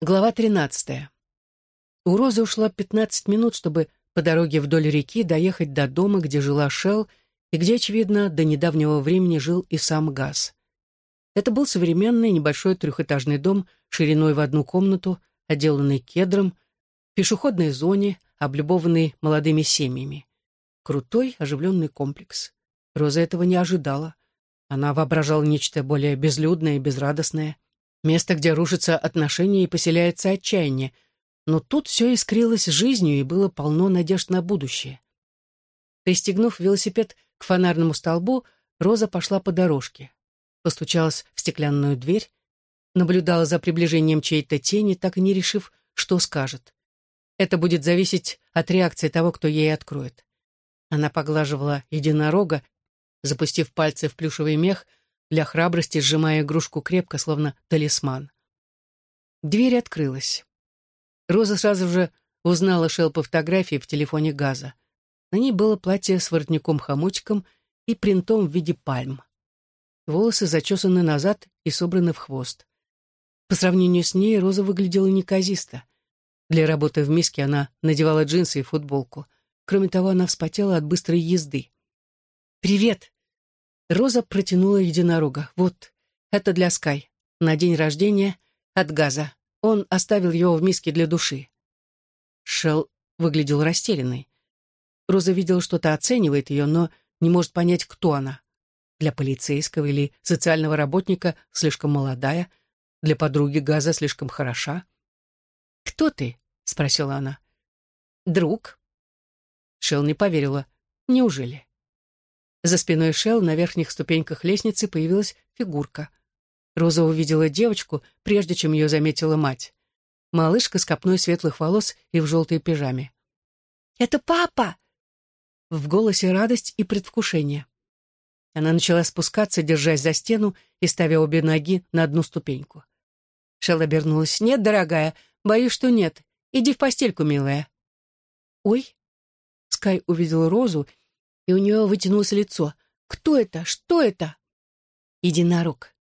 Глава 13. У Розы ушло 15 минут, чтобы по дороге вдоль реки доехать до дома, где жила Шелл, и где, очевидно, до недавнего времени жил и сам Газ. Это был современный небольшой трехэтажный дом шириной в одну комнату, отделанный кедром, в пешеходной зоне, облюбованный молодыми семьями. Крутой, оживленный комплекс. Роза этого не ожидала. Она воображала нечто более безлюдное и безрадостное — место, где рушатся отношения и поселяется отчаяние. Но тут все искрилось жизнью и было полно надежд на будущее. Пристегнув велосипед к фонарному столбу, Роза пошла по дорожке. Постучалась в стеклянную дверь, наблюдала за приближением чьей-то тени, так и не решив, что скажет. Это будет зависеть от реакции того, кто ей откроет. Она поглаживала единорога, запустив пальцы в плюшевый мех, для храбрости сжимая игрушку крепко, словно талисман. Дверь открылась. Роза сразу же узнала Шел по фотографии в телефоне Газа. На ней было платье с воротником-хомутиком и принтом в виде пальм. Волосы зачесаны назад и собраны в хвост. По сравнению с ней Роза выглядела неказисто. Для работы в миске она надевала джинсы и футболку. Кроме того, она вспотела от быстрой езды. «Привет!» Роза протянула единорога. «Вот, это для Скай. На день рождения от газа. Он оставил его в миске для души». Шел выглядел растерянной. Роза видела, что-то оценивает ее, но не может понять, кто она. Для полицейского или социального работника слишком молодая, для подруги Газа слишком хороша. «Кто ты?» — спросила она. «Друг». Шел не поверила. «Неужели?» За спиной Шел на верхних ступеньках лестницы появилась фигурка. Роза увидела девочку, прежде чем ее заметила мать. Малышка с копной светлых волос и в желтой пижаме. «Это папа!» В голосе радость и предвкушение. Она начала спускаться, держась за стену и ставя обе ноги на одну ступеньку. Шел обернулась. «Нет, дорогая, боюсь, что нет. Иди в постельку, милая». «Ой!» Скай увидел Розу и у нее вытянулось лицо. «Кто это? Что это?» «Единорог».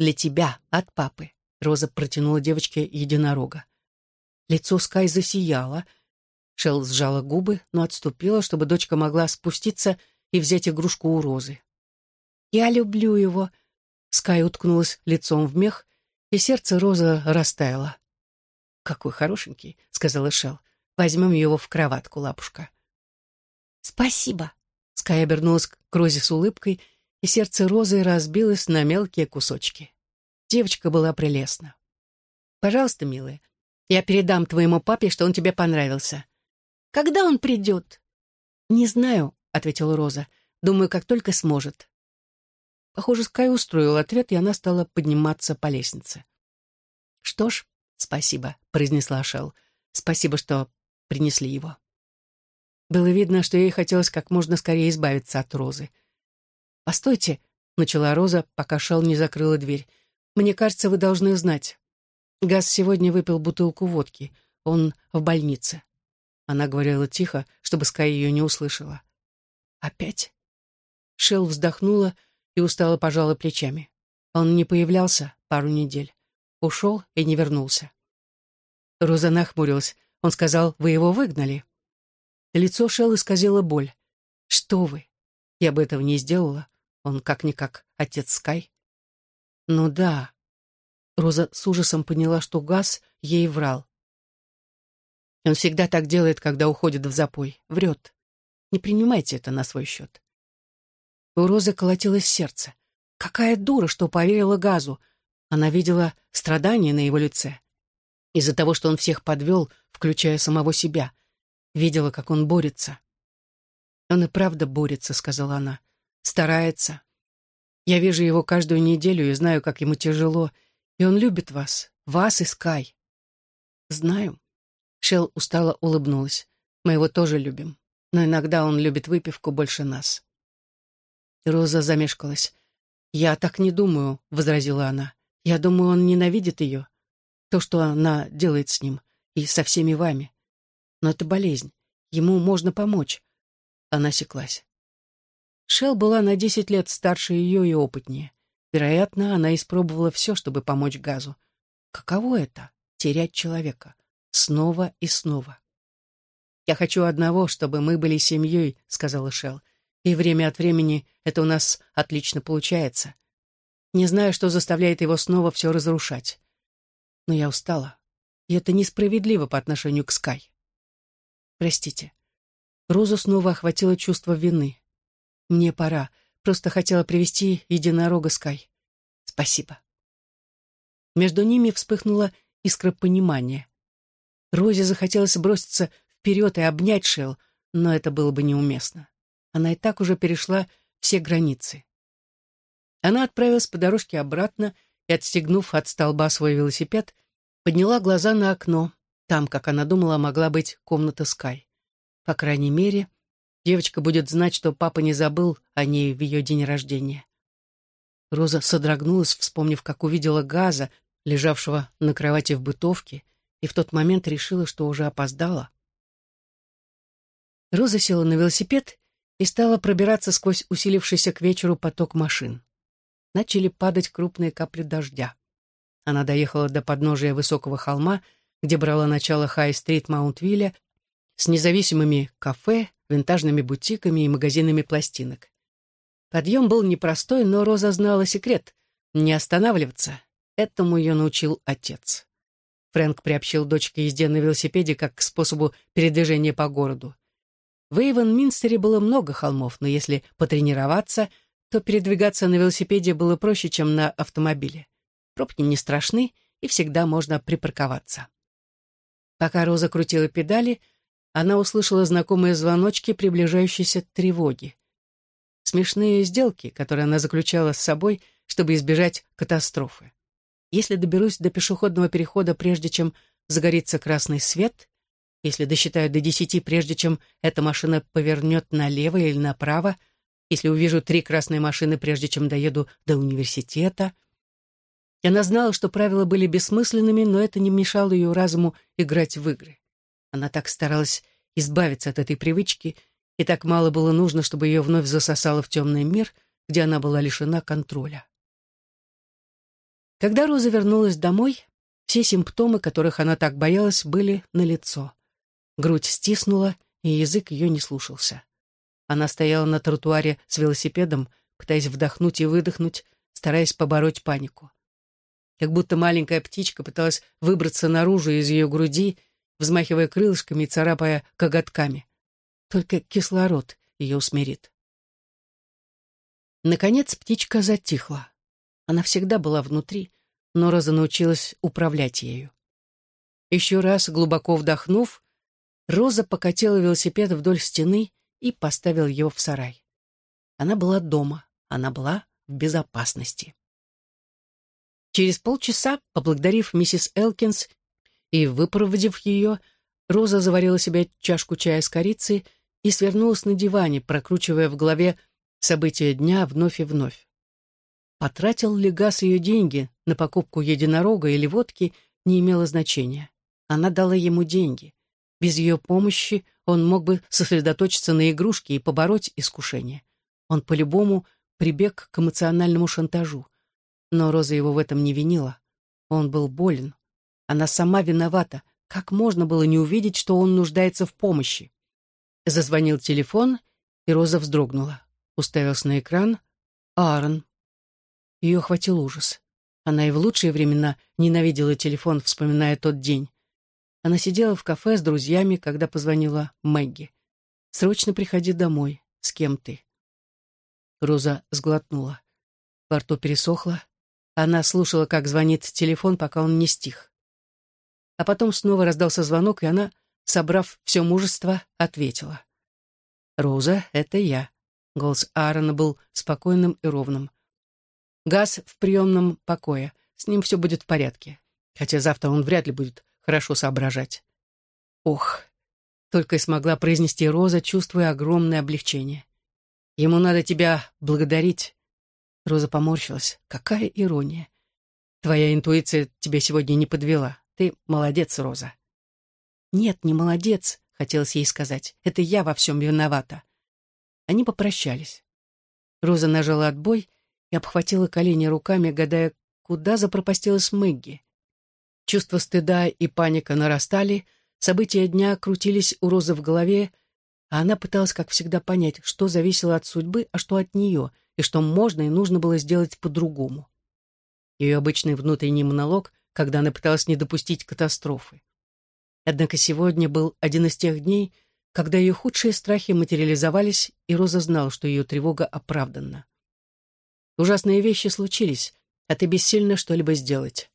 «Для тебя, от папы», — Роза протянула девочке единорога. Лицо Скай засияло. Шел сжала губы, но отступила, чтобы дочка могла спуститься и взять игрушку у Розы. «Я люблю его», — Скай уткнулась лицом в мех, и сердце Розы растаяло. «Какой хорошенький», — сказала Шел. «Возьмем его в кроватку, лапушка». «Спасибо!» Скай обернулась к Розе с улыбкой, и сердце Розы разбилось на мелкие кусочки. Девочка была прелестна. «Пожалуйста, милая, я передам твоему папе, что он тебе понравился». «Когда он придет?» «Не знаю», — ответила Роза. «Думаю, как только сможет». Похоже, Скай устроил ответ, и она стала подниматься по лестнице. «Что ж, спасибо», — произнесла Шел. «Спасибо, что принесли его». Было видно, что ей хотелось как можно скорее избавиться от Розы. «Постойте», — начала Роза, пока Шел не закрыла дверь. «Мне кажется, вы должны знать. Газ сегодня выпил бутылку водки. Он в больнице». Она говорила тихо, чтобы Скай ее не услышала. «Опять?» Шел вздохнула и устало пожала плечами. Он не появлялся пару недель. Ушел и не вернулся. Роза нахмурилась. Он сказал, вы его выгнали. Лицо Шелл исказило боль. «Что вы? Я бы этого не сделала. Он как-никак отец Скай». «Ну да». Роза с ужасом поняла, что Газ ей врал. Он всегда так делает, когда уходит в запой. Врет. Не принимайте это на свой счет. У Розы колотилось сердце. Какая дура, что поверила Газу. Она видела страдания на его лице. Из-за того, что он всех подвел, включая самого себя — видела, как он борется. «Он и правда борется», — сказала она. «Старается. Я вижу его каждую неделю и знаю, как ему тяжело. И он любит вас, вас и Скай». «Знаю». Шел устало улыбнулась. «Мы его тоже любим. Но иногда он любит выпивку больше нас». Роза замешкалась. «Я так не думаю», — возразила она. «Я думаю, он ненавидит ее. То, что она делает с ним. И со всеми вами. Но это болезнь. Ему можно помочь. Она секлась. Шел была на десять лет старше ее и опытнее. Вероятно, она испробовала все, чтобы помочь Газу. Каково это терять человека. Снова и снова. «Я хочу одного, чтобы мы были семьей», — сказала Шел. «И время от времени это у нас отлично получается. Не знаю, что заставляет его снова все разрушать. Но я устала, и это несправедливо по отношению к Скай. Простите». Розу снова охватило чувство вины. «Мне пора. Просто хотела привести единорога Скай. Спасибо». Между ними вспыхнула искра понимания. Розе захотелось броситься вперед и обнять Шел, но это было бы неуместно. Она и так уже перешла все границы. Она отправилась по дорожке обратно и, отстегнув от столба свой велосипед, подняла глаза на окно. Там, как она думала, могла быть комната Скай. По крайней мере, девочка будет знать, что папа не забыл о ней в ее день рождения. Роза содрогнулась, вспомнив, как увидела Газа, лежавшего на кровати в бытовке, и в тот момент решила, что уже опоздала. Роза села на велосипед и стала пробираться сквозь усилившийся к вечеру поток машин. Начали падать крупные капли дождя. Она доехала до подножия высокого холма, где брала начало Хай-стрит Маунтвилля, с независимыми кафе, винтажными бутиками и магазинами пластинок. Подъем был непростой, но Роза знала секрет — не останавливаться. Этому ее научил отец. Фрэнк приобщил дочке езде на велосипеде как к способу передвижения по городу. В Эйвен-Минстере было много холмов, но если потренироваться, то передвигаться на велосипеде было проще, чем на автомобиле. Пробки не страшны, и всегда можно припарковаться. Пока Роза крутила педали, она услышала знакомые звоночки приближающейся тревоги смешные сделки, которые она заключала с собой, чтобы избежать катастрофы. Если доберусь до пешеходного перехода, прежде чем загорится красный свет, если досчитаю до десяти, прежде чем эта машина повернет налево или направо, если увижу три красные машины, прежде чем доеду до университета. И она знала, что правила были бессмысленными, но это не мешало ее разуму играть в игры. Она так старалась избавиться от этой привычки — и так мало было нужно, чтобы ее вновь засосало в темный мир, где она была лишена контроля. Когда Роза вернулась домой, все симптомы, которых она так боялась, были налицо. Грудь стиснула, и язык ее не слушался. Она стояла на тротуаре с велосипедом, пытаясь вдохнуть и выдохнуть, стараясь побороть панику. Как будто маленькая птичка пыталась выбраться наружу из ее груди, взмахивая крылышками и царапая коготками. Только кислород ее усмирит. Наконец птичка затихла. Она всегда была внутри, но Роза научилась управлять ею. Еще раз глубоко вдохнув, Роза покатила велосипед вдоль стены и поставила его в сарай. Она была дома, она была в безопасности. Через полчаса, поблагодарив миссис Элкинс и выпроводив ее, Роза заварила себе чашку чая с корицей и свернулась на диване, прокручивая в голове события дня вновь и вновь. Потратил ли Газ ее деньги на покупку единорога или водки, не имело значения. Она дала ему деньги. Без ее помощи он мог бы сосредоточиться на игрушке и побороть искушение. Он по-любому прибег к эмоциональному шантажу. Но Роза его в этом не винила. Он был болен. Она сама виновата. Как можно было не увидеть, что он нуждается в помощи? Зазвонил телефон, и Роза вздрогнула. Уставилась на экран. Аарон. Ее охватил ужас. Она и в лучшие времена ненавидела телефон, вспоминая тот день. Она сидела в кафе с друзьями, когда позвонила Мэгги. «Срочно приходи домой. С кем ты?» Роза сглотнула. Во рту пересохло. Она слушала, как звонит телефон, пока он не стих. А потом снова раздался звонок, и она собрав все мужество, ответила. «Роза, это я». Голос Аарона был спокойным и ровным. «Газ в приемном покое. С ним все будет в порядке. Хотя завтра он вряд ли будет хорошо соображать». «Ох!» — только и смогла произнести Роза, чувствуя огромное облегчение. «Ему надо тебя благодарить». Роза поморщилась. «Какая ирония! Твоя интуиция тебя сегодня не подвела. Ты молодец, Роза». «Нет, не молодец», — хотелось ей сказать. «Это я во всем виновата». Они попрощались. Роза нажала отбой и обхватила колени руками, гадая, куда запропастилась Мэгги. Чувство стыда и паника нарастали, события дня крутились у Розы в голове, а она пыталась, как всегда, понять, что зависело от судьбы, а что от нее, и что можно и нужно было сделать по-другому. Ее обычный внутренний монолог, когда она пыталась не допустить катастрофы. Однако сегодня был один из тех дней, когда ее худшие страхи материализовались, и Роза знала, что ее тревога оправданна. Ужасные вещи случились, а ты бессильна что-либо сделать.